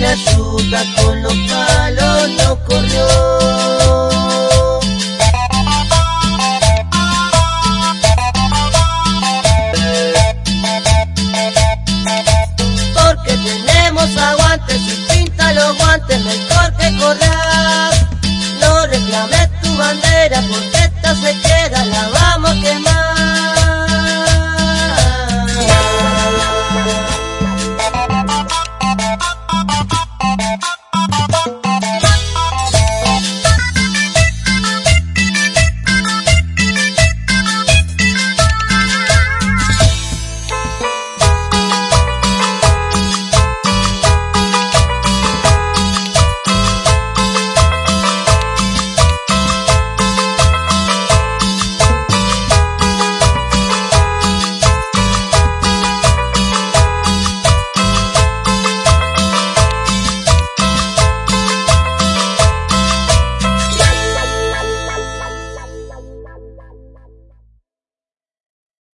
la yuca con los palos.